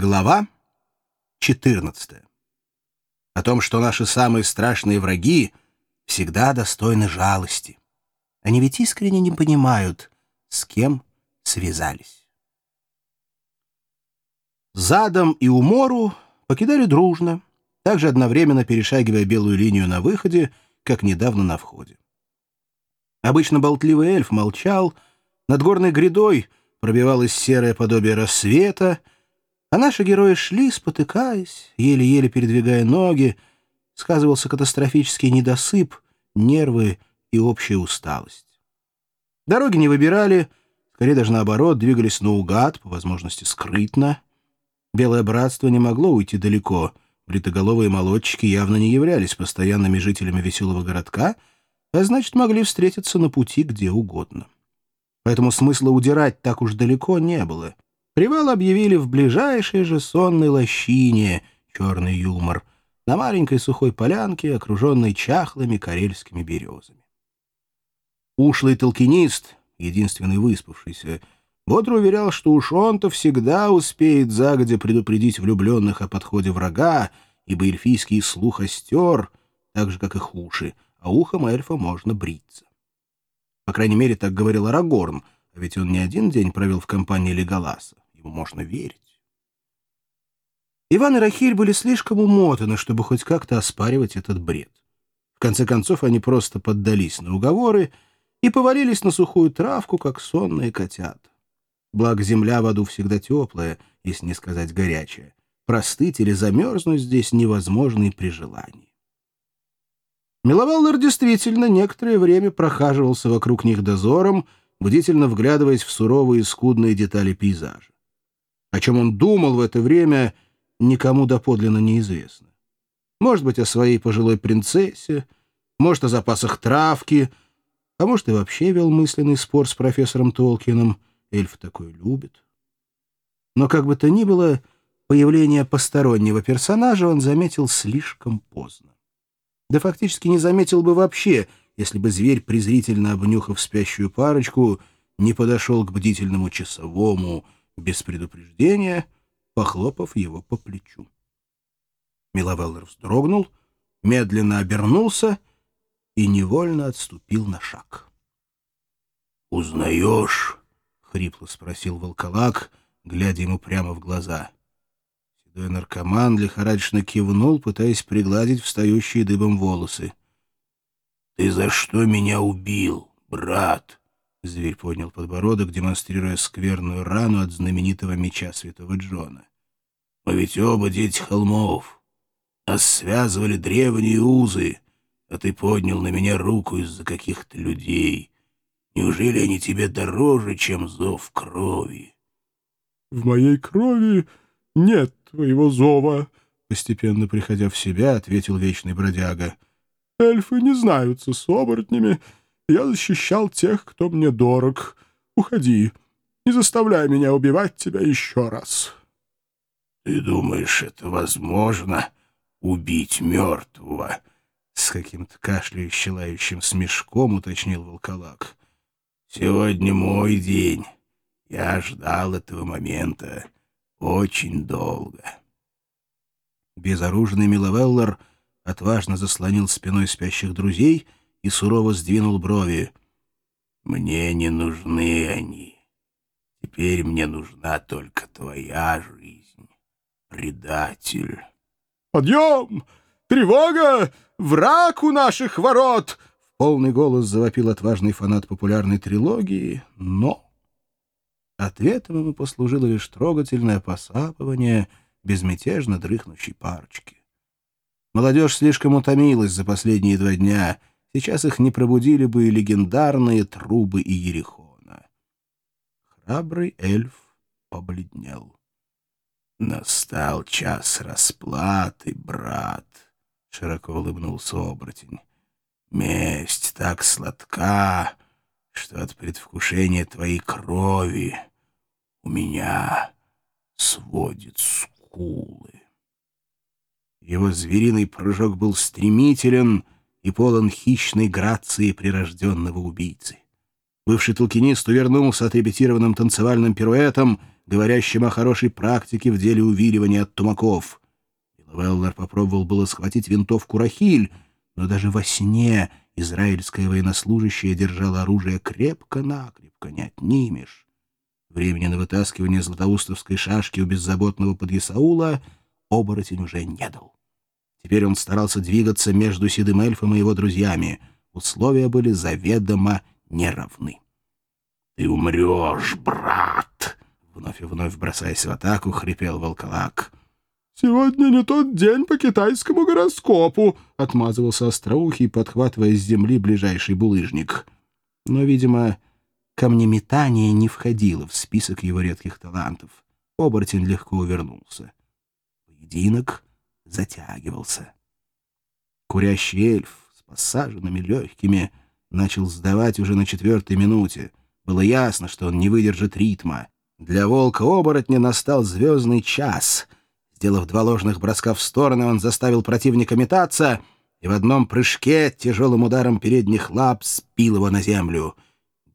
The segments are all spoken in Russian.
Глава 14. О том, что наши самые страшные враги всегда достойны жалости. Они ведь искренне не понимают, с кем связались. Задом и умору покидали дружно, также одновременно перешагивая белую линию на выходе, как недавно на входе. Обычно болтливый эльф молчал, над горной грядой пробивалось серое подобие рассвета, а наши герои шли, спотыкаясь, еле-еле передвигая ноги, сказывался катастрофический недосып, нервы и общая усталость. Дороги не выбирали, скорее даже наоборот, двигались наугад, по возможности скрытно. Белое братство не могло уйти далеко, бритоголовые молодчики явно не являлись постоянными жителями веселого городка, а значит, могли встретиться на пути где угодно. Поэтому смысла удирать так уж далеко не было — Привал объявили в ближайшей же сонной лощине, черный юмор, на маленькой сухой полянке, окруженной чахлыми карельскими березами. Ушлый толкинист, единственный выспавшийся, бодро уверял, что уж он-то всегда успеет загодя предупредить влюбленных о подходе врага, ибо эльфийский слух остер, так же, как их уши, а ухом эльфа можно бриться. По крайней мере, так говорил Арагорн, а ведь он не один день провел в компании Леголаса ему можно верить. Иван и Рахиль были слишком умотаны, чтобы хоть как-то оспаривать этот бред. В конце концов, они просто поддались на уговоры и повалились на сухую травку, как сонные котята. Благо, земля в аду всегда теплая, если не сказать горячая. Простыть или замерзнуть здесь невозможно и при желании. Миловаллер действительно некоторое время прохаживался вокруг них дозором, бдительно вглядываясь в суровые и скудные детали пейзажа. О чем он думал в это время, никому доподлинно неизвестно. Может быть, о своей пожилой принцессе, может, о запасах травки, а может, и вообще вел мысленный спор с профессором Толкином. Эльф такой любит. Но как бы то ни было, появление постороннего персонажа он заметил слишком поздно. Да фактически не заметил бы вообще, если бы зверь, презрительно обнюхав спящую парочку, не подошел к бдительному часовому, без предупреждения, похлопав его по плечу. Миловеллер вздрогнул, медленно обернулся и невольно отступил на шаг. «Узнаешь?» — хрипло спросил волколак, глядя ему прямо в глаза. Седой наркоман лихорадочно кивнул, пытаясь пригладить встающие дыбом волосы. «Ты за что меня убил, брат?» Зверь поднял подбородок, демонстрируя скверную рану от знаменитого меча святого Джона. «Мы ведь оба дети холмов. Нас связывали древние узы, а ты поднял на меня руку из-за каких-то людей. Неужели они тебе дороже, чем зов крови?» «В моей крови нет твоего зова», — постепенно приходя в себя, ответил вечный бродяга. «Эльфы не знаются с оборотнями, — я защищал тех, кто мне дорог. Уходи. Не заставляй меня убивать тебя еще раз. — Ты думаешь, это возможно — убить мертвого? — с каким-то кашляющим лающим смешком уточнил волколак. — Сегодня мой день. Я ждал этого момента очень долго. Безоружный Миловеллар отважно заслонил спиной спящих друзей — и сурово сдвинул брови. «Мне не нужны они. Теперь мне нужна только твоя жизнь, предатель». «Подъем! Тревога! Враг у наших ворот!» В полный голос завопил отважный фанат популярной трилогии, но... Ответом ему послужило лишь трогательное посапывание безмятежно дрыхнущей парочки. Молодежь слишком утомилась за последние два дня — Сейчас их не пробудили бы и легендарные трубы и Ерехона. Храбрый эльф побледнел. «Настал час расплаты, брат», — широко улыбнулся оборотень. «Месть так сладка, что от предвкушения твоей крови у меня сводит скулы». Его звериный прыжок был стремителен — и полон хищной грации прирожденного убийцы. Бывший толкинист увернулся от репетированным танцевальным пируэтом, говорящим о хорошей практике в деле увиливания от тумаков. Веллер попробовал было схватить винтовку Рахиль, но даже во сне израильская военнослужащая держала оружие крепко-накрепко, не отнимешь. Времени на вытаскивание златоустовской шашки у беззаботного подъясаула оборотень уже не дал. Теперь он старался двигаться между седым эльфом и его друзьями. Условия были заведомо неравны. «Ты умрешь, брат!» Вновь и вновь бросаясь в атаку, хрипел волколак. «Сегодня не тот день по китайскому гороскопу», — отмазывался остроухий, подхватывая с земли ближайший булыжник. Но, видимо, камнеметание не входило в список его редких талантов. Оборотень легко увернулся. Поединок затягивался. Курящий эльф с посаженными легкими начал сдавать уже на четвертой минуте. Было ясно, что он не выдержит ритма. Для волка-оборотня настал звездный час. Сделав два ложных броска в стороны, он заставил противника метаться и в одном прыжке тяжелым ударом передних лап спил его на землю.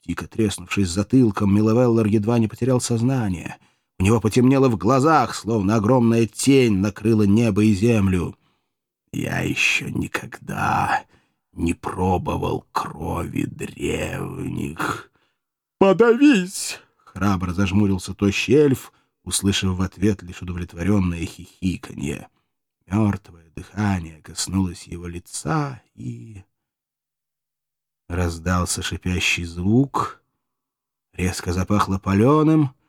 Дико треснувшись затылком, Миловеллар едва не потерял сознание — него потемнело в глазах, словно огромная тень накрыла небо и землю. «Я еще никогда не пробовал крови древних». «Подавись!» — храбро зажмурился тощий эльф, услышав в ответ лишь удовлетворенное хихиканье. Мертвое дыхание коснулось его лица, и... Раздался шипящий звук, резко запахло паленым —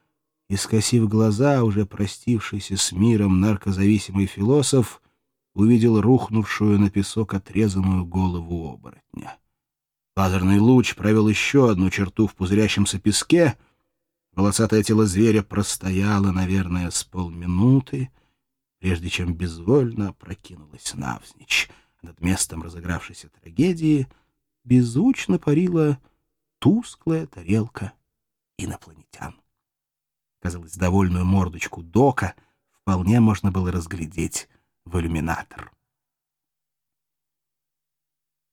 и, скосив глаза, уже простившийся с миром наркозависимый философ увидел рухнувшую на песок отрезанную голову оборотня. Лазерный луч провел еще одну черту в пузырящемся песке. Волосатое тело зверя простояло, наверное, с полминуты, прежде чем безвольно опрокинулось навзничь. Над местом разыгравшейся трагедии беззвучно парила тусклая тарелка инопланетян. Казалось, довольную мордочку Дока вполне можно было разглядеть в иллюминатор.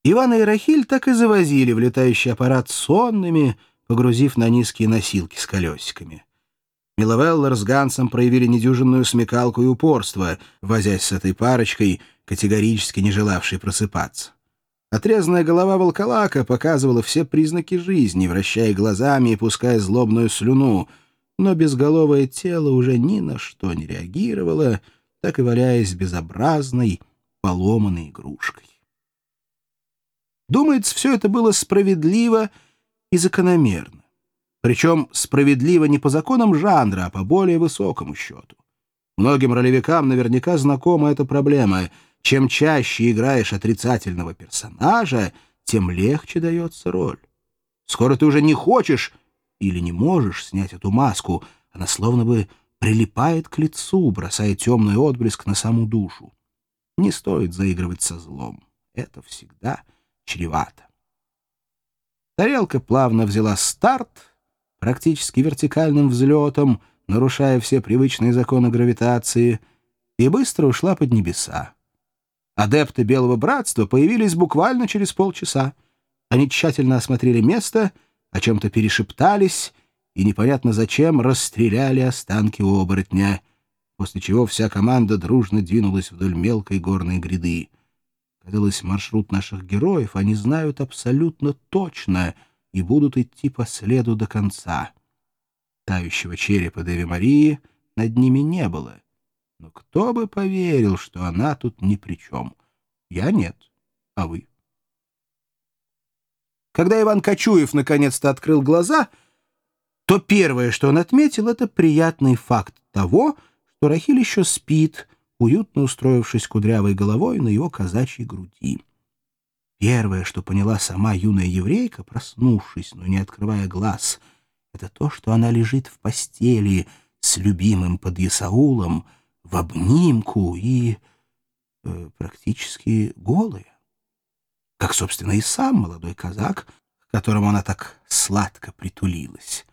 Ивана и Рахиль так и завозили в летающий аппарат сонными, погрузив на низкие носилки с колесиками. Миловеллар с Гансом проявили недюжинную смекалку и упорство, возясь с этой парочкой, категорически не желавшей просыпаться. Отрезанная голова волколака показывала все признаки жизни, вращая глазами и пуская злобную слюну — но безголовое тело уже ни на что не реагировало, так и валяясь безобразной, поломанной игрушкой. Думается, все это было справедливо и закономерно. Причем справедливо не по законам жанра, а по более высокому счету. Многим ролевикам наверняка знакома эта проблема. Чем чаще играешь отрицательного персонажа, тем легче дается роль. Скоро ты уже не хочешь или не можешь снять эту маску, она словно бы прилипает к лицу, бросая темный отблеск на саму душу. Не стоит заигрывать со злом. Это всегда чревато. Тарелка плавно взяла старт, практически вертикальным взлетом, нарушая все привычные законы гравитации, и быстро ушла под небеса. Адепты Белого Братства появились буквально через полчаса. Они тщательно осмотрели место — о чем-то перешептались и непонятно зачем расстреляли останки оборотня, после чего вся команда дружно двинулась вдоль мелкой горной гряды. Казалось, маршрут наших героев они знают абсолютно точно и будут идти по следу до конца. Тающего черепа Деви Марии над ними не было. Но кто бы поверил, что она тут ни при чем? Я нет, а вы? Когда Иван Кочуев наконец-то открыл глаза, то первое, что он отметил, это приятный факт того, что Рахиль еще спит, уютно устроившись кудрявой головой на его казачьей груди. Первое, что поняла сама юная еврейка, проснувшись, но не открывая глаз, это то, что она лежит в постели с любимым под Исаулом, в обнимку и э, практически голая как, собственно, и сам молодой казак, к которому она так сладко притулилась.